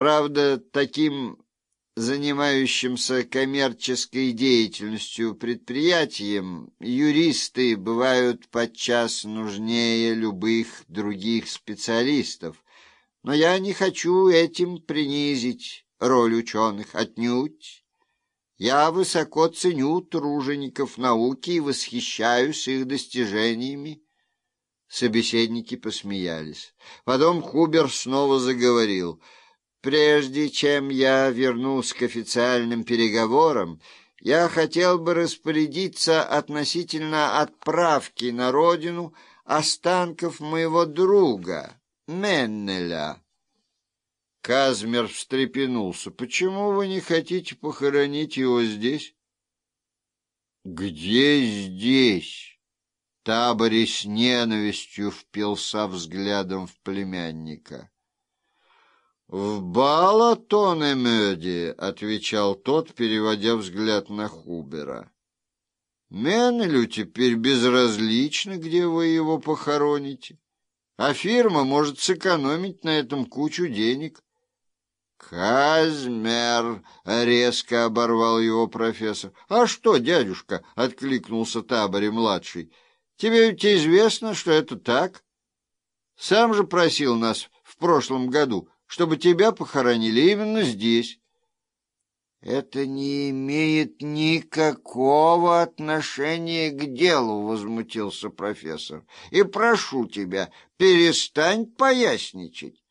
Правда, таким занимающимся коммерческой деятельностью предприятием юристы бывают подчас нужнее любых других специалистов, но я не хочу этим принизить роль ученых отнюдь. Я высоко ценю тружеников науки и восхищаюсь их достижениями. Собеседники посмеялись. Потом Хубер снова заговорил. «Прежде чем я вернусь к официальным переговорам, я хотел бы распорядиться относительно отправки на родину останков моего друга, Меннеля». Казмер встрепенулся. «Почему вы не хотите похоронить его здесь?» «Где здесь?» Табори с ненавистью впился взглядом в племянника. «В Балатонемёде», — отвечал тот, переводя взгляд на Хубера. «Менелю теперь безразлично, где вы его похороните, а фирма может сэкономить на этом кучу денег». «Казмер!» — резко оборвал его профессор. «А что, дядюшка?» — откликнулся Табори-младший. «Тебе ведь известно, что это так. Сам же просил нас в прошлом году, чтобы тебя похоронили именно здесь». «Это не имеет никакого отношения к делу», — возмутился профессор. «И прошу тебя, перестань поясничать.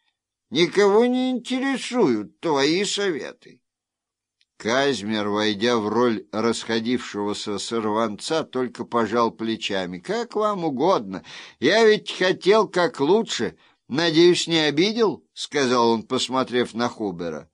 Никого не интересуют твои советы. Казмер, войдя в роль расходившегося сорванца, только пожал плечами. «Как вам угодно. Я ведь хотел как лучше. Надеюсь, не обидел?» — сказал он, посмотрев на Хубера.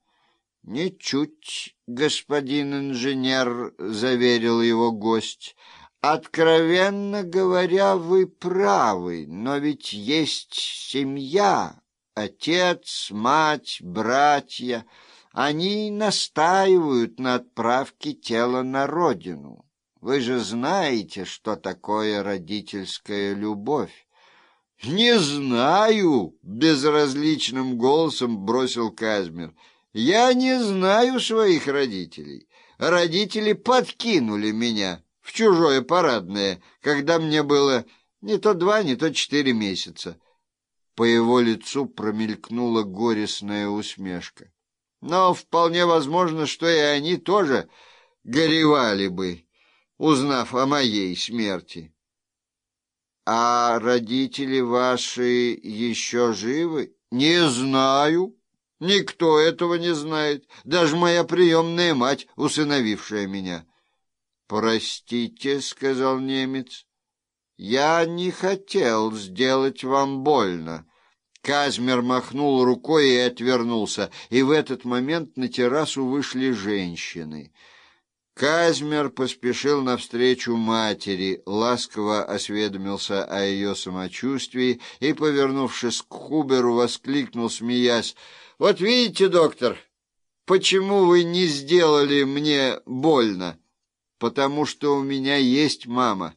«Ничуть, господин инженер», — заверил его гость. «Откровенно говоря, вы правы, но ведь есть семья». Отец, мать, братья, они настаивают на отправке тела на родину. Вы же знаете, что такое родительская любовь. «Не знаю!» — безразличным голосом бросил Казмер. «Я не знаю своих родителей. Родители подкинули меня в чужое парадное, когда мне было не то два, не то четыре месяца. По его лицу промелькнула горестная усмешка. Но вполне возможно, что и они тоже горевали бы, узнав о моей смерти. — А родители ваши еще живы? — Не знаю. Никто этого не знает. Даже моя приемная мать, усыновившая меня. — Простите, — сказал немец. «Я не хотел сделать вам больно». Казмер махнул рукой и отвернулся, и в этот момент на террасу вышли женщины. Казмер поспешил навстречу матери, ласково осведомился о ее самочувствии и, повернувшись к Хуберу, воскликнул, смеясь, «Вот видите, доктор, почему вы не сделали мне больно? Потому что у меня есть мама»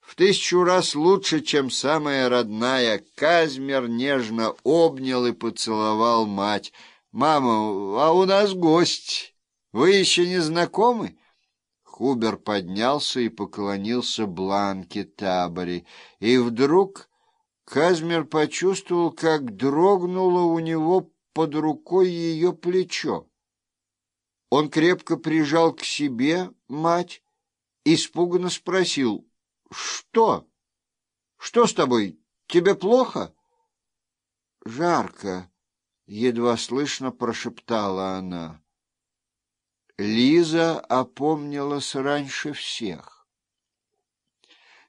в тысячу раз лучше, чем самая родная. Казмер нежно обнял и поцеловал мать. «Мама, а у нас гость. Вы еще не знакомы?» Хубер поднялся и поклонился Бланке Табори. И вдруг Казмер почувствовал, как дрогнуло у него под рукой ее плечо. Он крепко прижал к себе мать, испуганно спросил — что? Что с тобой? Тебе плохо? Жарко, едва слышно прошептала она. Лиза опомнилась раньше всех.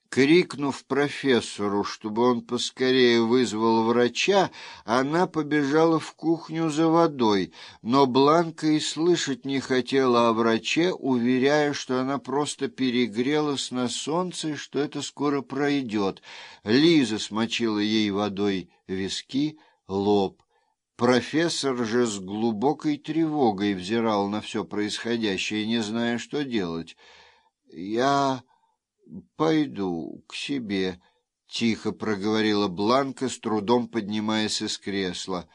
Крикнув профессору, чтобы он поскорее вызвал врача, она побежала в кухню за водой, но Бланка и слышать не хотела о враче, уверяя, что она просто перегрелась на солнце и что это скоро пройдет. Лиза смочила ей водой виски, лоб. Профессор же с глубокой тревогой взирал на все происходящее, не зная, что делать. «Я...» пойду к себе, — тихо проговорила Бланка, с трудом поднимаясь из кресла.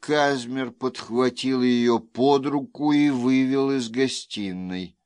Казмер подхватил ее под руку и вывел из гостиной.